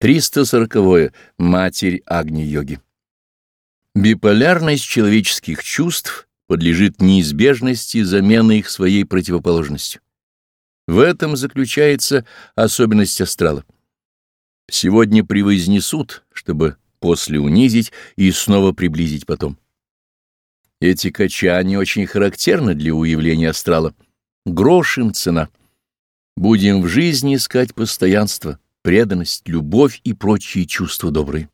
340. -е. Матерь Агни-йоги. Биполярность человеческих чувств подлежит неизбежности замены их своей противоположностью. В этом заключается особенность астрала. Сегодня превознесут, чтобы после унизить и снова приблизить потом. Эти качания очень характерны для уявления астрала. Грош им цена. Будем в жизни искать постоянство преданность, любовь и прочие чувства добрые.